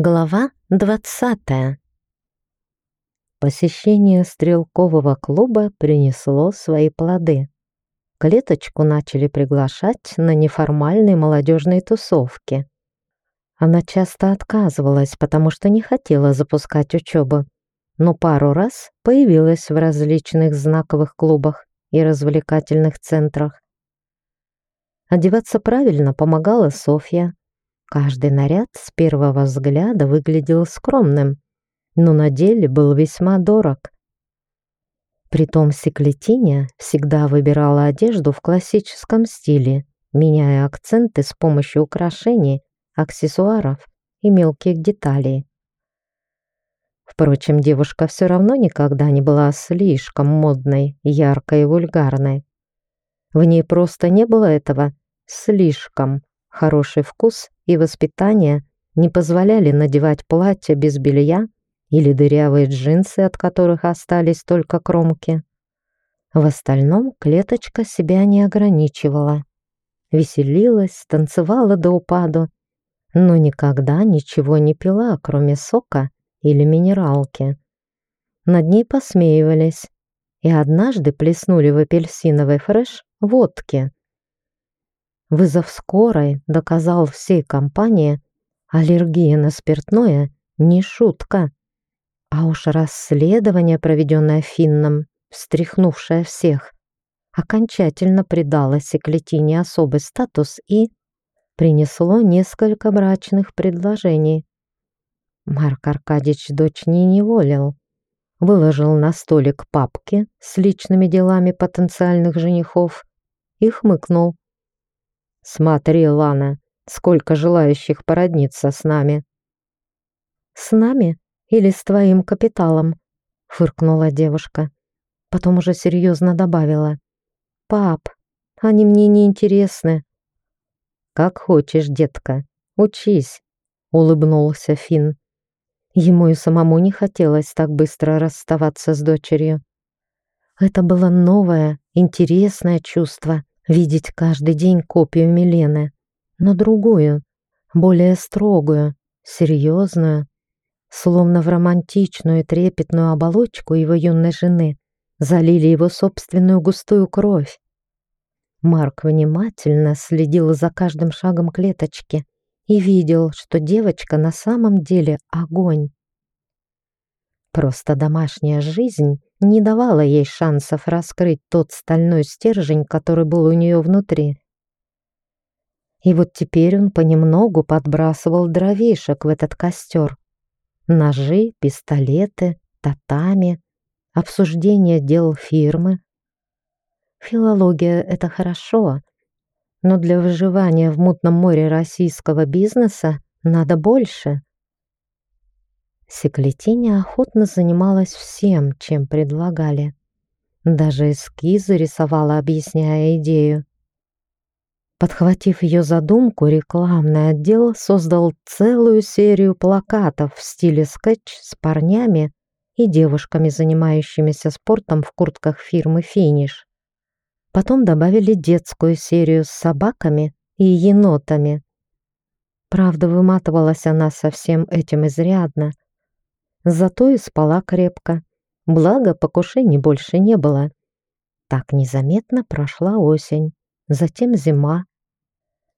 Глава двадцатая. Посещение стрелкового клуба принесло свои плоды. Клеточку начали приглашать на неформальные молодежные тусовки. Она часто отказывалась, потому что не хотела запускать учебу, но пару раз появилась в различных знаковых клубах и развлекательных центрах. Одеваться правильно помогала Софья, Каждый наряд с первого взгляда выглядел скромным, но на деле был весьма дорог. Притом Секлетиня всегда выбирала одежду в классическом стиле, меняя акценты с помощью украшений, аксессуаров и мелких деталей. Впрочем, девушка все равно никогда не была слишком модной, яркой и вульгарной. В ней просто не было этого «слишком». Хороший вкус и воспитание не позволяли надевать платья без белья или дырявые джинсы, от которых остались только кромки. В остальном клеточка себя не ограничивала. Веселилась, танцевала до упаду, но никогда ничего не пила, кроме сока или минералки. Над ней посмеивались и однажды плеснули в апельсиновый фреш водки. Вызов скорой доказал всей компании, аллергия на спиртное не шутка. А уж расследование, проведенное Финном, встряхнувшее всех, окончательно придало Секлетине особый статус и принесло несколько брачных предложений. Марк Аркадьевич дочь не неволил. Выложил на столик папки с личными делами потенциальных женихов и хмыкнул. «Смотри, Лана, сколько желающих породниться с нами». «С нами или с твоим капиталом?» — фыркнула девушка. Потом уже серьезно добавила. «Пап, они мне не интересны». «Как хочешь, детка, учись», — улыбнулся Финн. Ему и самому не хотелось так быстро расставаться с дочерью. Это было новое, интересное чувство видеть каждый день копию Милены, но другую, более строгую, серьезную, словно в романтичную и трепетную оболочку его юной жены залили его собственную густую кровь. Марк внимательно следил за каждым шагом клеточки и видел, что девочка на самом деле огонь. Просто домашняя жизнь не давала ей шансов раскрыть тот стальной стержень, который был у нее внутри. И вот теперь он понемногу подбрасывал дровишек в этот костер. Ножи, пистолеты, татами, обсуждение дел фирмы. Филология — это хорошо, но для выживания в мутном море российского бизнеса надо больше. Секлетиня охотно занималась всем, чем предлагали. Даже эскизы рисовала, объясняя идею. Подхватив ее задумку, рекламный отдел создал целую серию плакатов в стиле скетч с парнями и девушками, занимающимися спортом в куртках фирмы «Финиш». Потом добавили детскую серию с собаками и енотами. Правда, выматывалась она со всем этим изрядно — Зато и спала крепко. Благо, покушений больше не было. Так незаметно прошла осень, затем зима.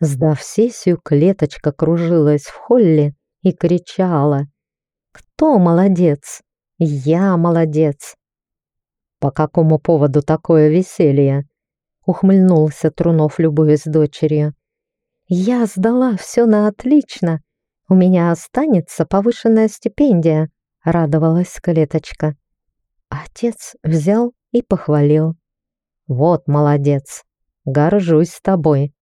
Сдав сессию, клеточка кружилась в холле и кричала. «Кто молодец? Я молодец!» «По какому поводу такое веселье?» Ухмыльнулся Трунов, любуясь дочерью. «Я сдала все на отлично. У меня останется повышенная стипендия радовалась клеточка. Отец взял и похвалил. «Вот молодец! Горжусь тобой!»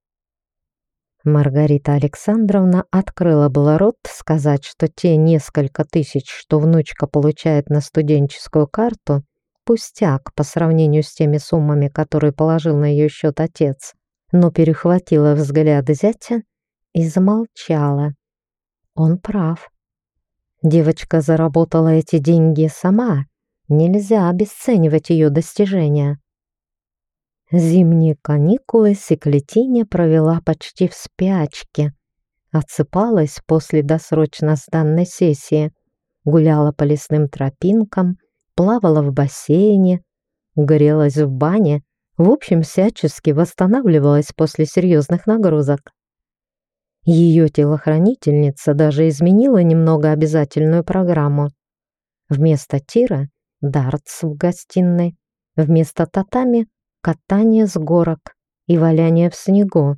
Маргарита Александровна открыла было рот сказать, что те несколько тысяч, что внучка получает на студенческую карту, пустяк по сравнению с теми суммами, которые положил на ее счет отец, но перехватила взгляд зятя и замолчала. Он прав. Девочка заработала эти деньги сама. Нельзя обесценивать ее достижения. Зимние каникулы Секлетиня провела почти в спячке. отсыпалась после досрочно сданной сессии, гуляла по лесным тропинкам, плавала в бассейне, грелась в бане, в общем, всячески восстанавливалась после серьезных нагрузок. Ее телохранительница даже изменила немного обязательную программу. Вместо тира — дартс в гостиной, вместо татами — катание с горок и валяние в снегу.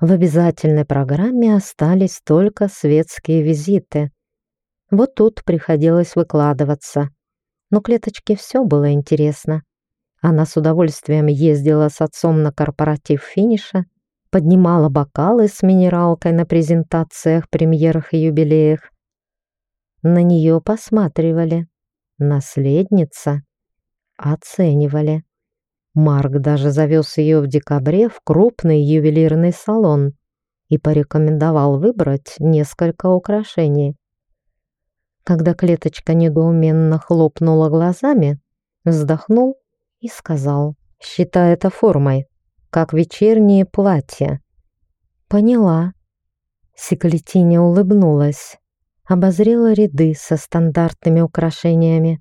В обязательной программе остались только светские визиты. Вот тут приходилось выкладываться. Но клеточке все было интересно. Она с удовольствием ездила с отцом на корпоратив финиша, поднимала бокалы с минералкой на презентациях, премьерах и юбилеях. На нее посматривали. Наследница. Оценивали. Марк даже завез ее в декабре в крупный ювелирный салон и порекомендовал выбрать несколько украшений. Когда клеточка недоуменно хлопнула глазами, вздохнул и сказал, «Считай это формой, как вечернее платье». «Поняла». Секлетиня улыбнулась, обозрела ряды со стандартными украшениями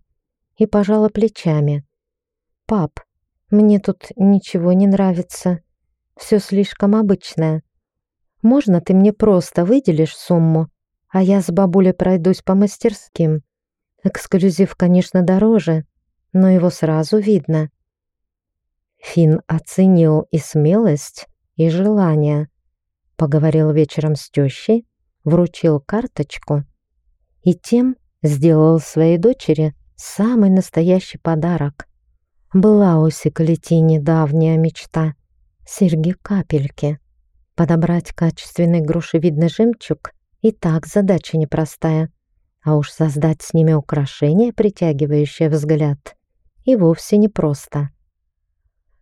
и пожала плечами. «Пап, мне тут ничего не нравится. Все слишком обычное. Можно ты мне просто выделишь сумму, а я с бабулей пройдусь по мастерским? Эксклюзив, конечно, дороже, но его сразу видно. Фин оценил и смелость, и желание. Поговорил вечером с тещей, вручил карточку и тем сделал своей дочери самый настоящий подарок — была у Секлити недавняя мечта — серьги-капельки. Подобрать качественный грушевидный жемчуг и так задача непростая, а уж создать с ними украшение, притягивающее взгляд, и вовсе непросто.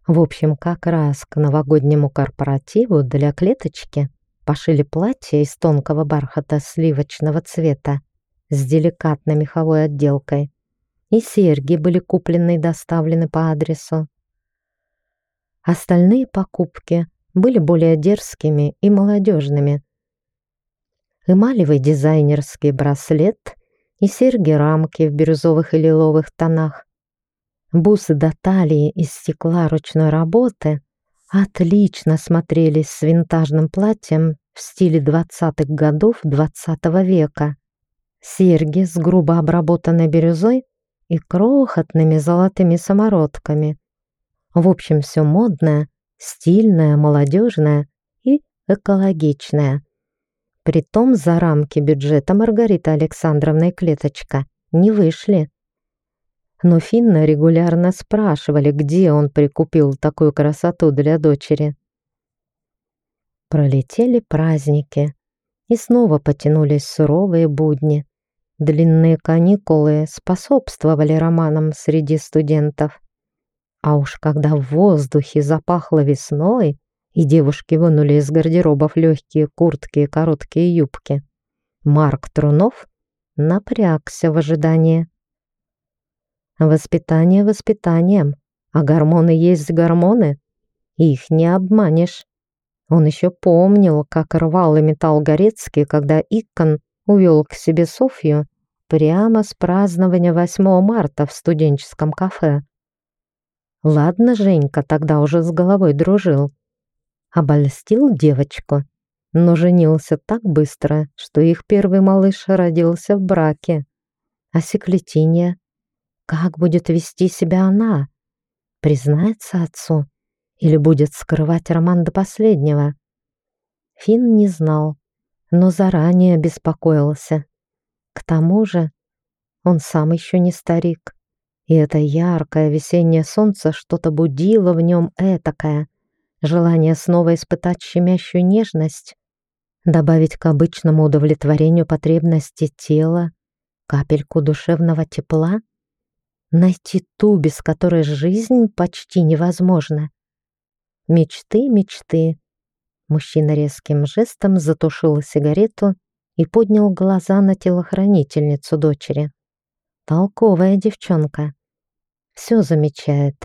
В общем, как раз к новогоднему корпоративу для клеточки пошили платье из тонкого бархата сливочного цвета с деликатной меховой отделкой, и серьги были куплены и доставлены по адресу. Остальные покупки были более дерзкими и молодежными. Эмалевый дизайнерский браслет и серьги-рамки в бирюзовых и лиловых тонах. Бусы до талии из стекла ручной работы отлично смотрелись с винтажным платьем в стиле 20-х годов 20 -го века. Серьги с грубо обработанной бирюзой и крохотными золотыми самородками. В общем, все модное, стильное, молодежное и экологичное. Притом за рамки бюджета Маргарита Александровна и Клеточка не вышли. Но Финна регулярно спрашивали, где он прикупил такую красоту для дочери. Пролетели праздники, и снова потянулись суровые будни. Длинные каникулы способствовали романам среди студентов. А уж когда в воздухе запахло весной, и девушки вынули из гардеробов легкие куртки и короткие юбки, Марк Трунов напрягся в ожидании. Воспитание воспитанием, а гормоны есть гормоны, их не обманешь. Он еще помнил, как рвал и металл Горецкий, когда Икон увел к себе Софью прямо с празднования 8 марта в студенческом кафе. Ладно, Женька тогда уже с головой дружил. Обольстил девочку, но женился так быстро, что их первый малыш родился в браке. А секлетиния? Как будет вести себя она? Признается отцу или будет скрывать роман до последнего? Фин не знал, но заранее беспокоился. К тому же он сам еще не старик, и это яркое весеннее солнце что-то будило в нем этакое, желание снова испытать щемящую нежность, добавить к обычному удовлетворению потребности тела капельку душевного тепла, найти ту, без которой жизнь почти невозможна. Мечты, мечты. Мужчина резким жестом затушил сигарету и поднял глаза на телохранительницу дочери. Толковая девчонка. Все замечает.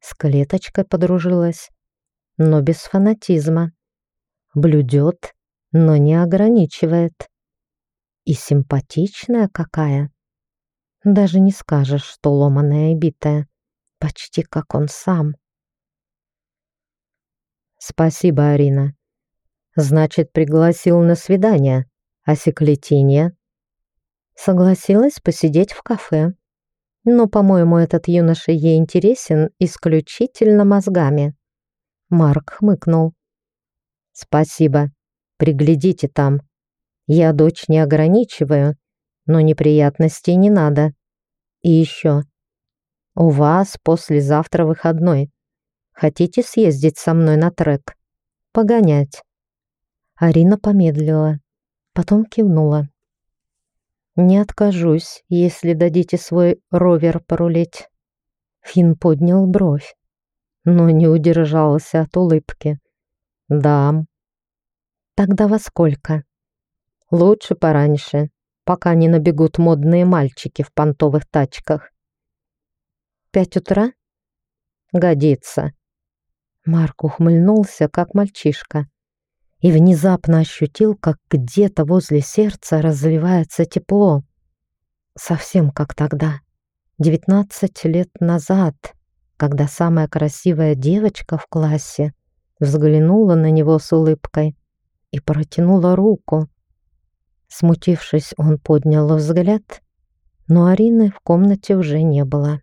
С клеточкой подружилась, но без фанатизма. Блюдет, но не ограничивает. И симпатичная какая. Даже не скажешь, что ломаная и битая. Почти как он сам. Спасибо, Арина. Значит, пригласил на свидание. А секлетинья? Согласилась посидеть в кафе. Но, по-моему, этот юноша ей интересен исключительно мозгами. Марк хмыкнул. «Спасибо. Приглядите там. Я дочь не ограничиваю, но неприятностей не надо. И еще. У вас послезавтра выходной. Хотите съездить со мной на трек? Погонять?» Арина помедлила, потом кивнула. «Не откажусь, если дадите свой ровер порулить». Финн поднял бровь, но не удержался от улыбки. «Дам». «Тогда во сколько?» «Лучше пораньше, пока не набегут модные мальчики в понтовых тачках». «Пять утра?» «Годится». Марк ухмыльнулся, как мальчишка и внезапно ощутил, как где-то возле сердца разливается тепло. Совсем как тогда, девятнадцать лет назад, когда самая красивая девочка в классе взглянула на него с улыбкой и протянула руку. Смутившись, он поднял взгляд, но Арины в комнате уже не было.